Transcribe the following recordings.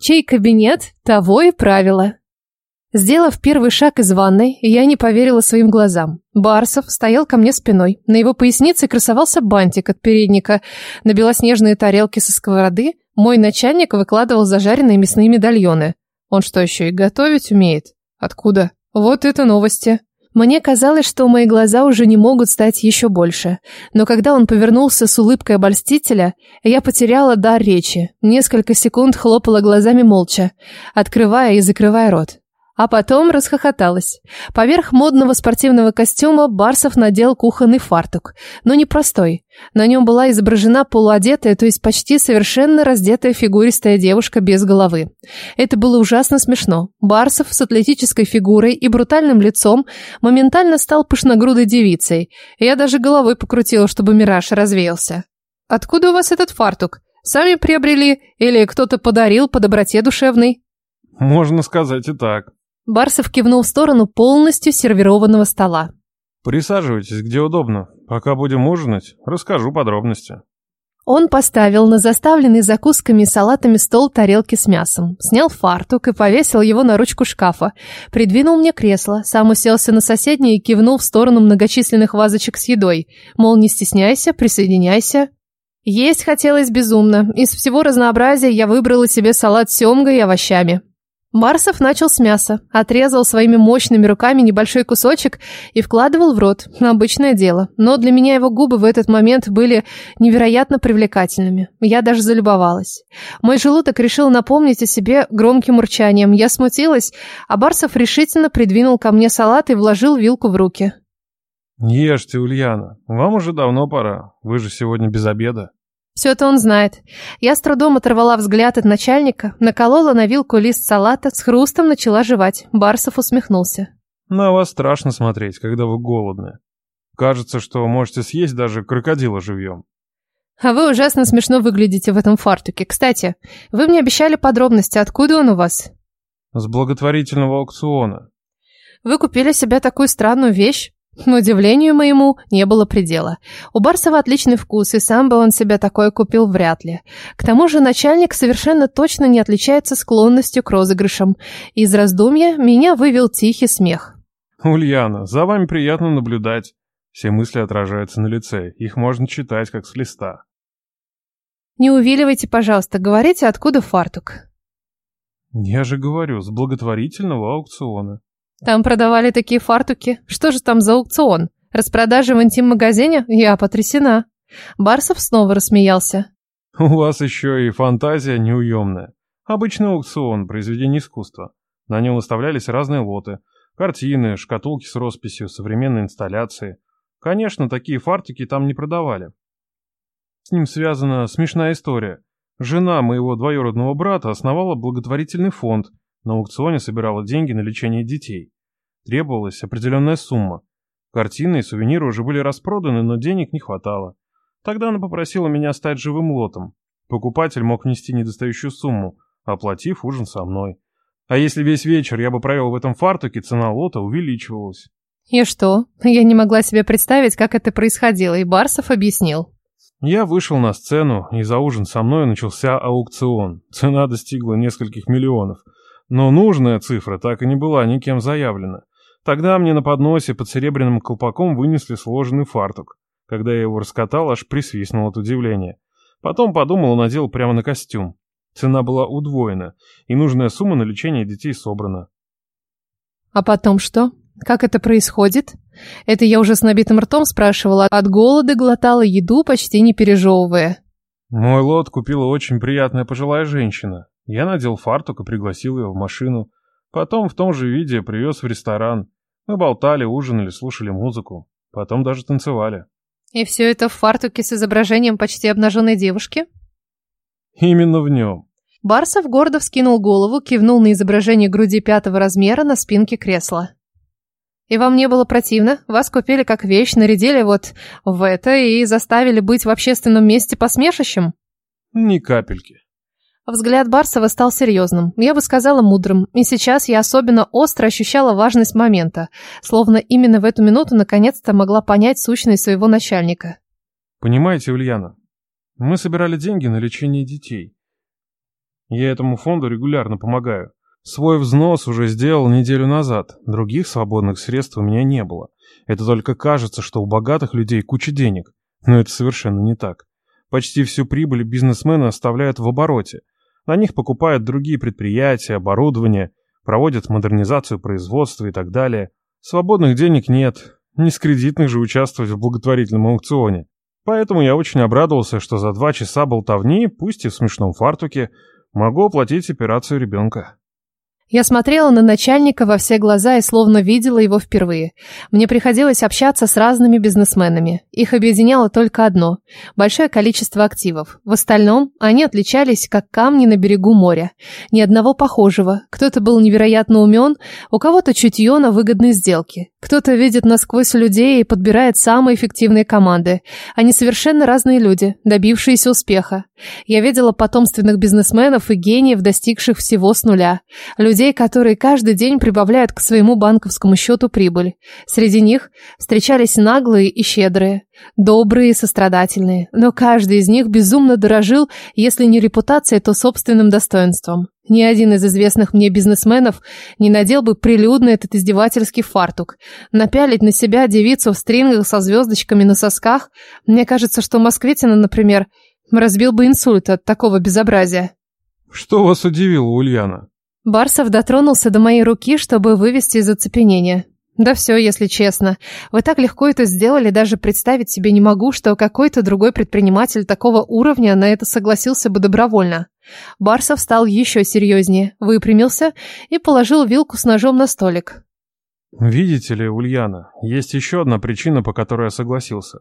Чей кабинет, того и правило. Сделав первый шаг из ванной, я не поверила своим глазам. Барсов стоял ко мне спиной. На его пояснице красовался бантик от передника. На белоснежные тарелки со сковороды мой начальник выкладывал зажаренные мясные медальоны. Он что, еще и готовить умеет? Откуда? Вот это новости. Мне казалось, что мои глаза уже не могут стать еще больше. Но когда он повернулся с улыбкой обольстителя, я потеряла дар речи. Несколько секунд хлопала глазами молча, открывая и закрывая рот. А потом расхохоталась. Поверх модного спортивного костюма Барсов надел кухонный фартук. Но не простой. На нем была изображена полуодетая, то есть почти совершенно раздетая фигуристая девушка без головы. Это было ужасно смешно. Барсов с атлетической фигурой и брутальным лицом моментально стал пышногрудой девицей. Я даже головой покрутила, чтобы мираж развеялся. «Откуда у вас этот фартук? Сами приобрели или кто-то подарил по доброте душевной?» «Можно сказать и так», Барсов кивнул в сторону полностью сервированного стола. «Присаживайтесь, где удобно. Пока будем ужинать, расскажу подробности». Он поставил на заставленный закусками и салатами стол тарелки с мясом, снял фартук и повесил его на ручку шкафа, придвинул мне кресло, сам уселся на соседнее и кивнул в сторону многочисленных вазочек с едой, мол, не стесняйся, присоединяйся. Есть хотелось безумно. Из всего разнообразия я выбрала себе салат с семгой и овощами. Марсов начал с мяса, отрезал своими мощными руками небольшой кусочек и вкладывал в рот. Обычное дело. Но для меня его губы в этот момент были невероятно привлекательными. Я даже залюбовалась. Мой желудок решил напомнить о себе громким урчанием. Я смутилась, а Барсов решительно придвинул ко мне салат и вложил вилку в руки. «Ешьте, Ульяна. Вам уже давно пора. Вы же сегодня без обеда». Все это он знает. Я с трудом оторвала взгляд от начальника, наколола на вилку лист салата, с хрустом начала жевать. Барсов усмехнулся. На вас страшно смотреть, когда вы голодны. Кажется, что можете съесть даже крокодила живьем. А вы ужасно смешно выглядите в этом фартуке. Кстати, вы мне обещали подробности, откуда он у вас? С благотворительного аукциона. Вы купили себе такую странную вещь? Но удивлению моему не было предела. У Барсова отличный вкус, и сам бы он себе такое купил вряд ли. К тому же начальник совершенно точно не отличается склонностью к розыгрышам. Из раздумья меня вывел тихий смех. «Ульяна, за вами приятно наблюдать. Все мысли отражаются на лице, их можно читать как с листа». «Не увиливайте, пожалуйста, говорите, откуда фартук?» «Я же говорю, с благотворительного аукциона». Там продавали такие фартуки. Что же там за аукцион? Распродажи в интим-магазине? Я потрясена. Барсов снова рассмеялся. У вас еще и фантазия неуемная. Обычный аукцион, произведение искусства. На нем выставлялись разные лоты. Картины, шкатулки с росписью, современные инсталляции. Конечно, такие фартуки там не продавали. С ним связана смешная история. Жена моего двоюродного брата основала благотворительный фонд – на аукционе собирала деньги на лечение детей. Требовалась определенная сумма. Картины и сувениры уже были распроданы, но денег не хватало. Тогда она попросила меня стать живым лотом. Покупатель мог внести недостающую сумму, оплатив ужин со мной. А если весь вечер я бы провел в этом фартуке, цена лота увеличивалась. И что? Я не могла себе представить, как это происходило, и Барсов объяснил. Я вышел на сцену, и за ужин со мной начался аукцион. Цена достигла нескольких миллионов – но нужная цифра так и не была никем заявлена. Тогда мне на подносе под серебряным колпаком вынесли сложенный фартук. Когда я его раскатал, аж присвистнул от удивления. Потом подумал и надел прямо на костюм. Цена была удвоена, и нужная сумма на лечение детей собрана. А потом что? Как это происходит? Это я уже с набитым ртом спрашивала, от голода глотала еду, почти не пережевывая. Мой лот купила очень приятная пожилая женщина. Я надел фартук и пригласил ее в машину. Потом в том же виде привез в ресторан. Мы болтали, ужинали, слушали музыку. Потом даже танцевали. И все это в фартуке с изображением почти обнаженной девушки? Именно в нем. Барсов гордо вскинул голову, кивнул на изображение груди пятого размера на спинке кресла. И вам не было противно? Вас купили как вещь, нарядили вот в это и заставили быть в общественном месте посмешищем? Ни капельки. Взгляд Барсова стал серьезным, я бы сказала мудрым, и сейчас я особенно остро ощущала важность момента, словно именно в эту минуту наконец-то могла понять сущность своего начальника. Понимаете, Ульяна, мы собирали деньги на лечение детей. Я этому фонду регулярно помогаю. Свой взнос уже сделал неделю назад. Других свободных средств у меня не было. Это только кажется, что у богатых людей куча денег. Но это совершенно не так. Почти всю прибыль бизнесмены оставляют в обороте. На них покупают другие предприятия, оборудование, проводят модернизацию производства и так далее. Свободных денег нет. Не с кредитных же участвовать в благотворительном аукционе. Поэтому я очень обрадовался, что за два часа болтовни, пусть и в смешном фартуке, могу оплатить операцию ребенка. Я смотрела на начальника во все глаза и словно видела его впервые. Мне приходилось общаться с разными бизнесменами. Их объединяло только одно – большое количество активов. В остальном они отличались, как камни на берегу моря. Ни одного похожего. Кто-то был невероятно умен, у кого-то чутье на выгодные сделки. Кто-то видит насквозь людей и подбирает самые эффективные команды. Они совершенно разные люди, добившиеся успеха. Я видела потомственных бизнесменов и гениев, достигших всего с нуля. Людей, которые каждый день прибавляют к своему банковскому счету прибыль. Среди них встречались наглые и щедрые, добрые и сострадательные, но каждый из них безумно дорожил, если не репутацией, то собственным достоинством. Ни один из известных мне бизнесменов не надел бы прилюдно этот издевательский фартук. Напялить на себя девицу в стрингах со звездочками на сосках, мне кажется, что Москвитина, например, разбил бы инсульт от такого безобразия. Что вас удивило, Ульяна? Барсов дотронулся до моей руки, чтобы вывести из оцепенения. Да все, если честно. Вы так легко это сделали, даже представить себе не могу, что какой-то другой предприниматель такого уровня на это согласился бы добровольно. Барсов стал еще серьезнее, выпрямился и положил вилку с ножом на столик. Видите ли, Ульяна, есть еще одна причина, по которой я согласился.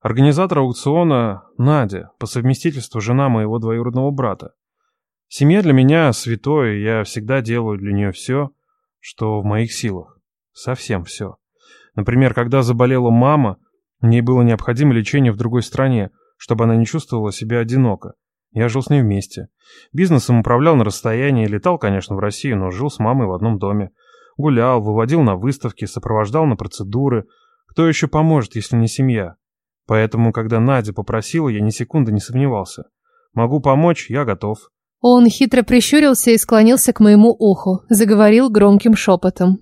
Организатор аукциона Надя, по совместительству жена моего двоюродного брата. Семья для меня святое, я всегда делаю для нее все, что в моих силах. Совсем все. Например, когда заболела мама, мне было необходимо лечение в другой стране, чтобы она не чувствовала себя одиноко. Я жил с ней вместе. Бизнесом управлял на расстоянии, летал, конечно, в Россию, но жил с мамой в одном доме. Гулял, выводил на выставки, сопровождал на процедуры. Кто еще поможет, если не семья? Поэтому, когда Надя попросила, я ни секунды не сомневался. Могу помочь, я готов. Он хитро прищурился и склонился к моему уху, заговорил громким шепотом.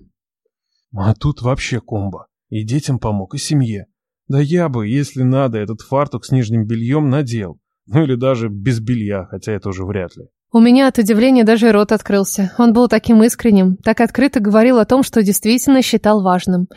А тут вообще комбо. И детям помог, и семье. Да я бы, если надо, этот фартук с нижним бельем надел. Ну или даже без белья, хотя это уже вряд ли. У меня от удивления даже рот открылся. Он был таким искренним, так открыто говорил о том, что действительно считал важным.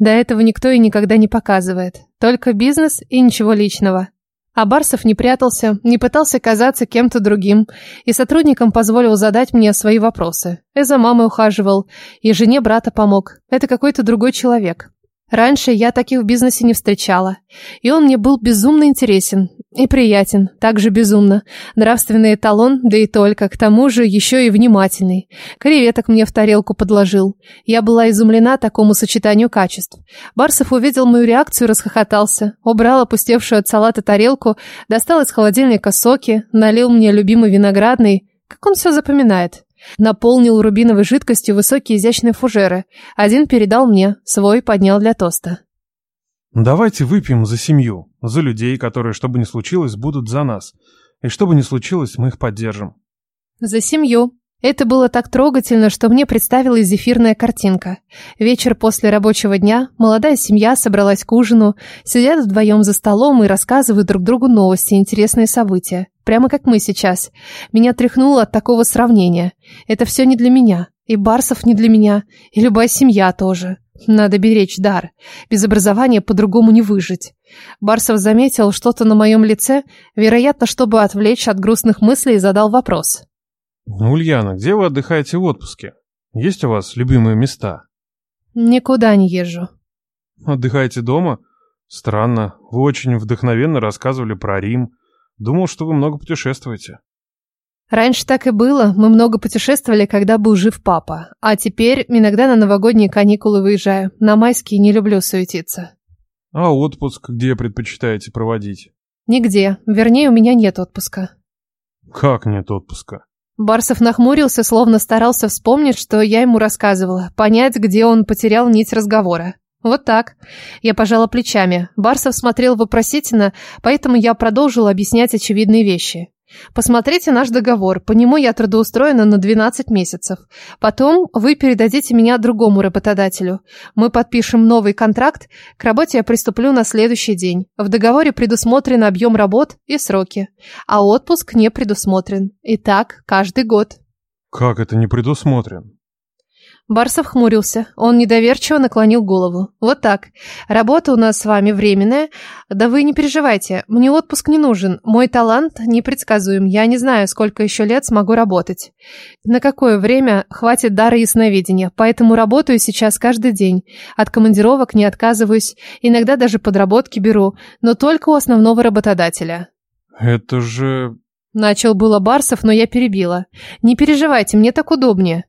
До этого никто и никогда не показывает. Только бизнес и ничего личного. А Барсов не прятался, не пытался казаться кем-то другим, и сотрудникам позволил задать мне свои вопросы. И за мамой ухаживал, и жене брата помог. Это какой-то другой человек. Раньше я таких в бизнесе не встречала. И он мне был безумно интересен. И приятен, также безумно. Нравственный эталон, да и только, к тому же еще и внимательный. Креветок мне в тарелку подложил. Я была изумлена такому сочетанию качеств. Барсов увидел мою реакцию и расхохотался. Убрал опустевшую от салата тарелку, достал из холодильника соки, налил мне любимый виноградный. Как он все запоминает. Наполнил рубиновой жидкостью высокие изящные фужеры. Один передал мне, свой поднял для тоста. «Давайте выпьем за семью, за людей, которые, что бы ни случилось, будут за нас. И что бы ни случилось, мы их поддержим». «За семью», это было так трогательно, что мне представилась зефирная картинка. Вечер после рабочего дня, молодая семья собралась к ужину, сидят вдвоем за столом и рассказывают друг другу новости, интересные события. Прямо как мы сейчас. Меня тряхнуло от такого сравнения. Это все не для меня. И Барсов не для меня. И любая семья тоже. Надо беречь дар. Без образования по-другому не выжить. Барсов заметил что-то на моем лице, вероятно, чтобы отвлечь от грустных мыслей, задал вопрос. Ну, Ульяна, где вы отдыхаете в отпуске? Есть у вас любимые места? Никуда не езжу. Отдыхаете дома? Странно. Вы очень вдохновенно рассказывали про Рим. Думал, что вы много путешествуете. Раньше так и было. Мы много путешествовали, когда был жив папа. А теперь иногда на новогодние каникулы выезжаю. На майские не люблю суетиться. А отпуск где предпочитаете проводить? Нигде. Вернее, у меня нет отпуска. Как нет отпуска? Барсов нахмурился, словно старался вспомнить, что я ему рассказывала, понять, где он потерял нить разговора. Вот так. Я пожала плечами. Барсов смотрел вопросительно, поэтому я продолжила объяснять очевидные вещи. Посмотрите наш договор. По нему я трудоустроена на 12 месяцев. Потом вы передадите меня другому работодателю. Мы подпишем новый контракт. К работе я приступлю на следующий день. В договоре предусмотрен объем работ и сроки. А отпуск не предусмотрен. И так каждый год. Как это не предусмотрен? Барсов хмурился. Он недоверчиво наклонил голову. «Вот так. Работа у нас с вами временная. Да вы не переживайте. Мне отпуск не нужен. Мой талант непредсказуем. Я не знаю, сколько еще лет смогу работать. На какое время хватит дара ясновидения. Поэтому работаю сейчас каждый день. От командировок не отказываюсь. Иногда даже подработки беру. Но только у основного работодателя». «Это же...» Начал было Барсов, но я перебила. «Не переживайте, мне так удобнее».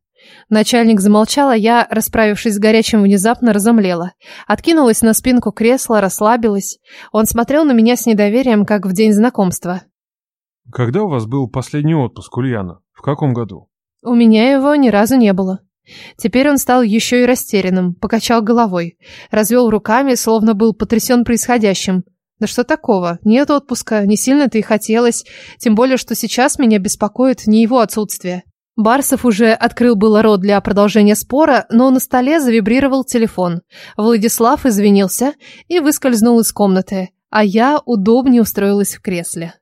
Начальник замолчал, а я, расправившись с горячим, внезапно разомлела. Откинулась на спинку кресла, расслабилась. Он смотрел на меня с недоверием, как в день знакомства. «Когда у вас был последний отпуск, Ульяна? В каком году?» «У меня его ни разу не было». Теперь он стал еще и растерянным, покачал головой, развел руками, словно был потрясен происходящим. Да что такого? Нет отпуска, не сильно-то и хотелось, тем более, что сейчас меня беспокоит не его отсутствие. Барсов уже открыл было рот для продолжения спора, но на столе завибрировал телефон. Владислав извинился и выскользнул из комнаты, а я удобнее устроилась в кресле.